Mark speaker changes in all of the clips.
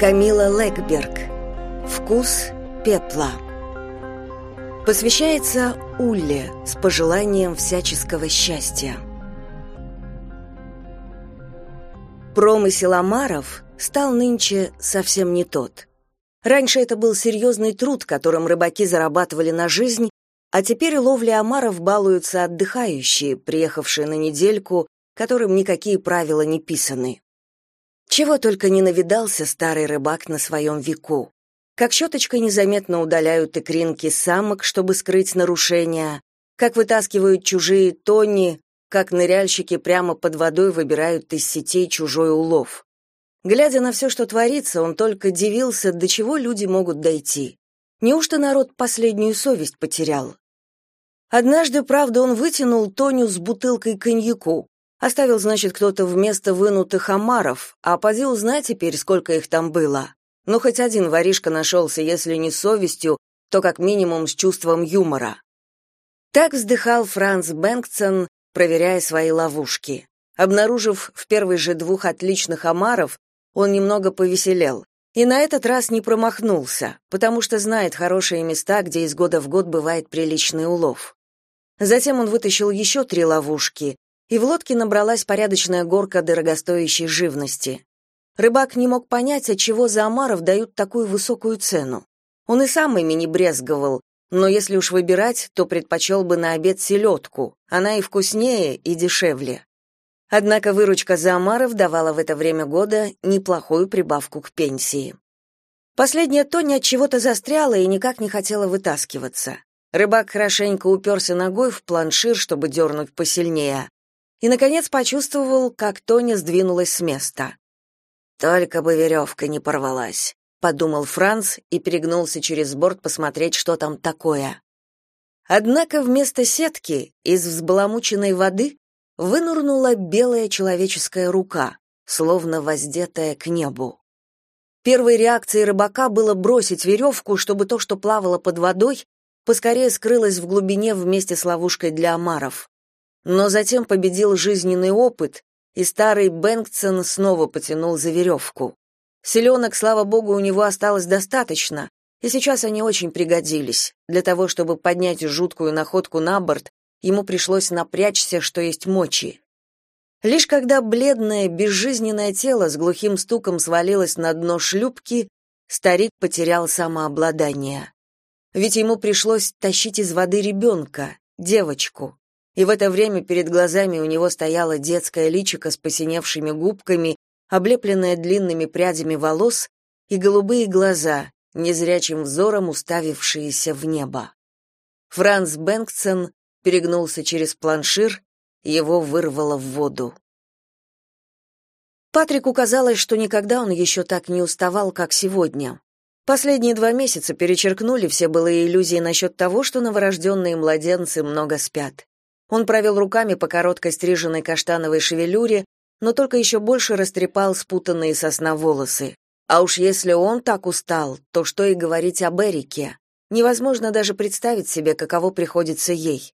Speaker 1: Камила Легберг. Вкус пепла. Посвящается Улле с пожеланием всяческого счастья. Промысел омаров стал нынче совсем не тот. Раньше это был серьезный труд, которым рыбаки зарабатывали на жизнь, а теперь ловли омаров балуются отдыхающие, приехавшие на недельку, которым никакие правила не писаны. Чего только не навидался старый рыбак на своем веку. Как щеточкой незаметно удаляют икринки самок, чтобы скрыть нарушения, как вытаскивают чужие тони, как ныряльщики прямо под водой выбирают из сетей чужой улов. Глядя на все, что творится, он только дивился, до чего люди могут дойти. Неужто народ последнюю совесть потерял? Однажды, правда, он вытянул Тоню с бутылкой коньяку, Оставил, значит, кто-то вместо вынутых омаров, а поди узнай теперь, сколько их там было. Ну, хоть один воришка нашелся, если не совестью, то как минимум с чувством юмора. Так вздыхал Франц Бэнксон, проверяя свои ловушки. Обнаружив в первый же двух отличных омаров, он немного повеселел. И на этот раз не промахнулся, потому что знает хорошие места, где из года в год бывает приличный улов. Затем он вытащил еще три ловушки, и в лодке набралась порядочная горка дорогостоящей живности. Рыбак не мог понять, отчего за омаров дают такую высокую цену. Он и сам ими не брезговал, но если уж выбирать, то предпочел бы на обед селедку. Она и вкуснее, и дешевле. Однако выручка за омаров давала в это время года неплохую прибавку к пенсии. Последняя Тоня от чего-то застряла и никак не хотела вытаскиваться. Рыбак хорошенько уперся ногой в планшир, чтобы дернуть посильнее, и, наконец, почувствовал, как Тоня сдвинулась с места. «Только бы веревка не порвалась», — подумал Франц и перегнулся через борт посмотреть, что там такое. Однако вместо сетки из взбаламученной воды вынурнула белая человеческая рука, словно воздетая к небу. Первой реакцией рыбака было бросить веревку, чтобы то, что плавало под водой, поскорее скрылось в глубине вместе с ловушкой для омаров. Но затем победил жизненный опыт, и старый Бэнксон снова потянул за веревку. Селенок, слава богу, у него осталось достаточно, и сейчас они очень пригодились. Для того, чтобы поднять жуткую находку на борт, ему пришлось напрячься, что есть мочи. Лишь когда бледное, безжизненное тело с глухим стуком свалилось на дно шлюпки, старик потерял самообладание. Ведь ему пришлось тащить из воды ребенка, девочку и в это время перед глазами у него стояла детская личико с посиневшими губками, облепленная длинными прядями волос, и голубые глаза, незрячим взором уставившиеся в небо. Франц Бэнксон перегнулся через планшир, его вырвало в воду. Патрику казалось, что никогда он еще так не уставал, как сегодня. Последние два месяца перечеркнули все былые иллюзии насчет того, что новорожденные младенцы много спят. Он провел руками по короткой стриженной каштановой шевелюре, но только еще больше растрепал спутанные сосна волосы. А уж если он так устал, то что и говорить об Эрике. Невозможно даже представить себе, каково приходится ей.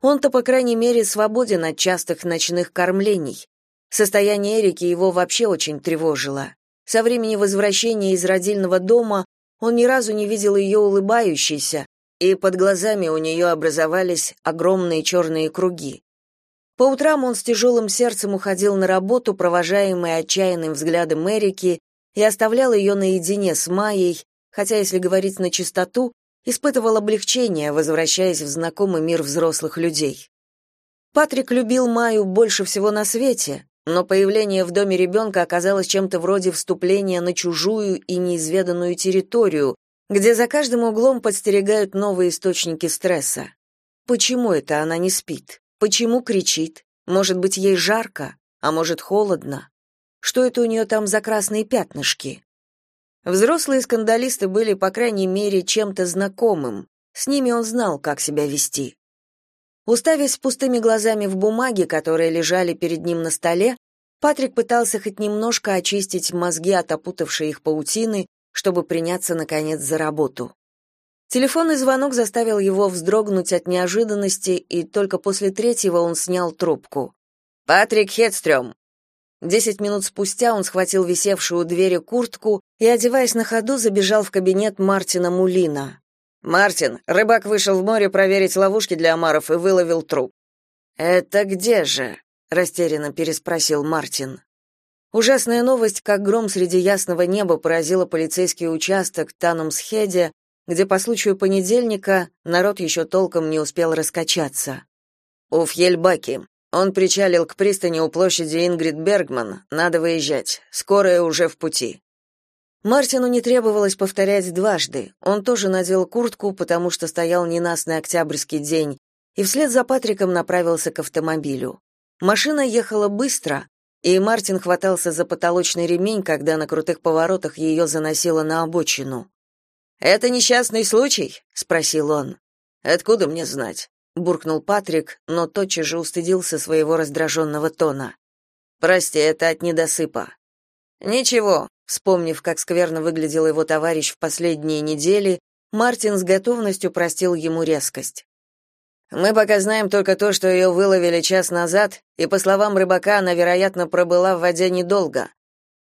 Speaker 1: Он-то, по крайней мере, свободен от частых ночных кормлений. Состояние Эрики его вообще очень тревожило. Со времени возвращения из родильного дома он ни разу не видел ее улыбающейся, и под глазами у нее образовались огромные черные круги. По утрам он с тяжелым сердцем уходил на работу, провожаемый отчаянным взглядом Эрики, и оставлял ее наедине с Майей, хотя, если говорить на чистоту, испытывал облегчение, возвращаясь в знакомый мир взрослых людей. Патрик любил Майю больше всего на свете, но появление в доме ребенка оказалось чем-то вроде вступления на чужую и неизведанную территорию, где за каждым углом подстерегают новые источники стресса. Почему это она не спит? Почему кричит? Может быть, ей жарко, а может, холодно? Что это у нее там за красные пятнышки? Взрослые скандалисты были, по крайней мере, чем-то знакомым. С ними он знал, как себя вести. Уставясь пустыми глазами в бумаге, которые лежали перед ним на столе, Патрик пытался хоть немножко очистить мозги от опутавшей их паутины чтобы приняться, наконец, за работу. Телефонный звонок заставил его вздрогнуть от неожиданности, и только после третьего он снял трубку. «Патрик Хедстрём!» Десять минут спустя он схватил висевшую у двери куртку и, одеваясь на ходу, забежал в кабинет Мартина Мулина. «Мартин, рыбак вышел в море проверить ловушки для омаров и выловил труп». «Это где же?» — растерянно переспросил Мартин. Ужасная новость, как гром среди ясного неба, поразила полицейский участок Танумсхеде, где по случаю понедельника народ еще толком не успел раскачаться. «У Фьельбаки. Он причалил к пристани у площади Ингрид Бергман. Надо выезжать. Скорая уже в пути. Мартину не требовалось повторять дважды. Он тоже надел куртку, потому что стоял ненастный октябрьский день, и вслед за Патриком направился к автомобилю. Машина ехала быстро, и Мартин хватался за потолочный ремень, когда на крутых поворотах ее заносило на обочину. «Это несчастный случай?» — спросил он. «Откуда мне знать?» буркнул Патрик, но тотчас же устыдился своего раздраженного тона. Прости, это от недосыпа. Ничего, вспомнив, как скверно выглядел его товарищ в последние недели, Мартин с готовностью простил ему резкость. Мы пока знаем только то, что ее выловили час назад, и по словам рыбака, она, вероятно, пробыла в воде недолго.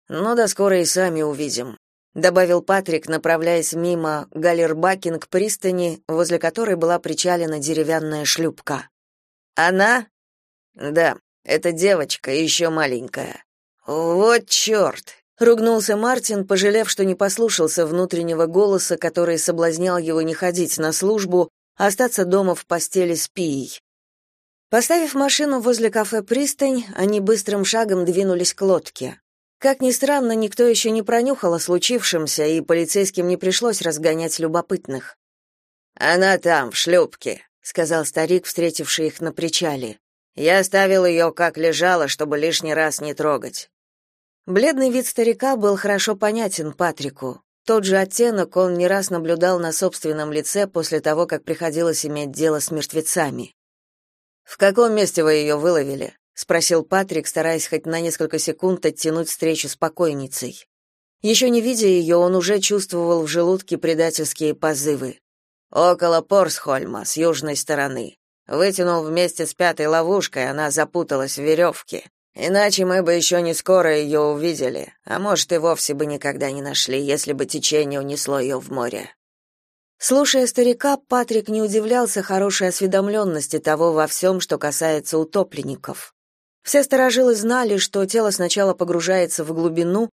Speaker 1: Но до скоро и сами увидим добавил Патрик, направляясь мимо Галербакин к пристани, возле которой была причалена деревянная шлюпка. Она? Да, это девочка, еще маленькая. Вот черт!» — ругнулся Мартин, пожалев, что не послушался внутреннего голоса, который соблазнял его не ходить на службу, остаться дома в постели с Пией. Поставив машину возле кафе «Пристань», они быстрым шагом двинулись к лодке. Как ни странно, никто еще не пронюхал о случившемся, и полицейским не пришлось разгонять любопытных. «Она там, в шлюпке», — сказал старик, встретивший их на причале. «Я оставил ее, как лежала, чтобы лишний раз не трогать». Бледный вид старика был хорошо понятен Патрику. Тот же оттенок он не раз наблюдал на собственном лице после того, как приходилось иметь дело с мертвецами. «В каком месте вы ее выловили?» спросил Патрик, стараясь хоть на несколько секунд оттянуть встречу с покойницей. Еще не видя ее, он уже чувствовал в желудке предательские позывы. Около Порсхольма, с южной стороны. Вытянул вместе с пятой ловушкой, она запуталась в веревке. Иначе мы бы еще не скоро ее увидели, а может и вовсе бы никогда не нашли, если бы течение унесло ее в море. Слушая старика, Патрик не удивлялся хорошей осведомленности того во всем, что касается утопленников. Все старожилы знали, что тело сначала погружается в глубину,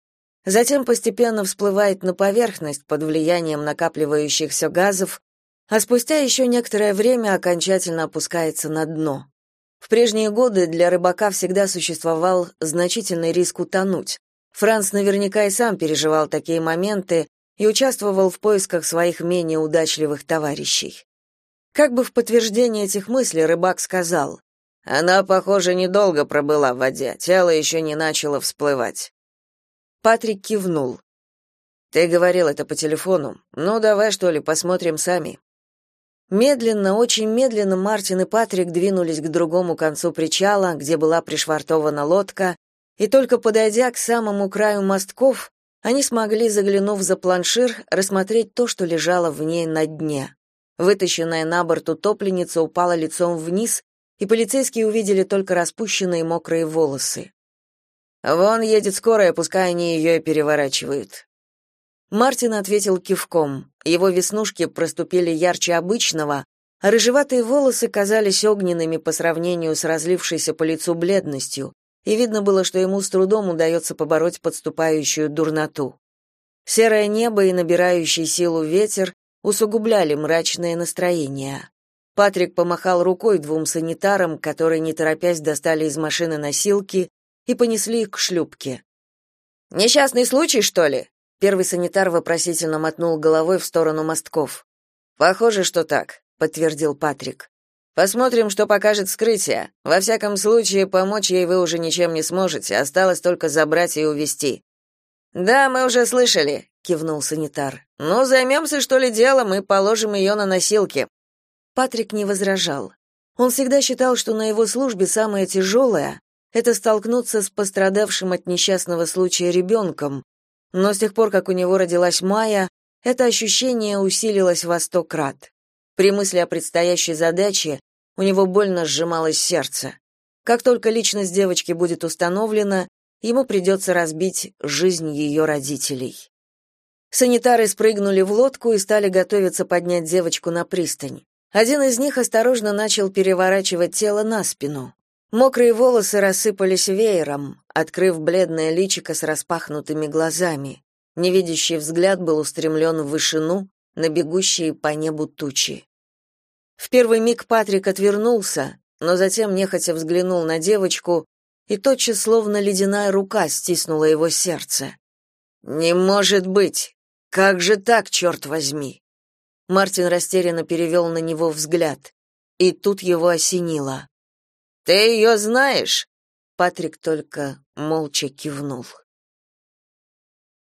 Speaker 1: затем постепенно всплывает на поверхность под влиянием накапливающихся газов, а спустя еще некоторое время окончательно опускается на дно. В прежние годы для рыбака всегда существовал значительный риск утонуть. Франц наверняка и сам переживал такие моменты и участвовал в поисках своих менее удачливых товарищей. Как бы в подтверждение этих мыслей рыбак сказал, она, похоже, недолго пробыла в воде, тело еще не начало всплывать. Патрик кивнул. Ты говорил это по телефону. Ну, давай, что ли, посмотрим сами. Медленно, очень медленно Мартин и Патрик двинулись к другому концу причала, где была пришвартована лодка, и только подойдя к самому краю мостков, они смогли, заглянув за планшир, рассмотреть то, что лежало в ней на дне. Вытащенная на борт утопленница упала лицом вниз, и полицейские увидели только распущенные мокрые волосы. «Вон едет скорая, пускай они ее и переворачивают». Мартин ответил кивком. Его веснушки проступили ярче обычного, а рыжеватые волосы казались огненными по сравнению с разлившейся по лицу бледностью, и видно было, что ему с трудом удается побороть подступающую дурноту. Серое небо и набирающий силу ветер усугубляли мрачное настроение. Патрик помахал рукой двум санитарам, которые, не торопясь, достали из машины носилки и понесли их к шлюпке. «Несчастный случай, что ли?» Первый санитар вопросительно мотнул головой в сторону мостков. «Похоже, что так», — подтвердил Патрик. «Посмотрим, что покажет вскрытие. Во всяком случае, помочь ей вы уже ничем не сможете, осталось только забрать и увезти». «Да, мы уже слышали», — кивнул санитар. «Ну, займемся, что ли, делом и положим ее на носилки. Патрик не возражал. Он всегда считал, что на его службе самое тяжелое — это столкнуться с пострадавшим от несчастного случая ребенком, но с тех пор, как у него родилась Майя, это ощущение усилилось во сто крат. При мысли о предстоящей задаче у него больно сжималось сердце. Как только личность девочки будет установлена, ему придется разбить жизнь ее родителей. Санитары спрыгнули в лодку и стали готовиться поднять девочку на пристань. Один из них осторожно начал переворачивать тело на спину. Мокрые волосы рассыпались веером, открыв бледное личико с распахнутыми глазами. Невидящий взгляд был устремлен в вышину, на бегущие по небу тучи. В первый миг Патрик отвернулся, но затем нехотя взглянул на девочку, и тотчас словно ледяная рука стиснула его сердце. «Не может быть! Как же так, черт возьми?» Мартин растерянно перевел на него взгляд, и тут его осенило. «Ты ее знаешь?» Патрик только молча кивнул.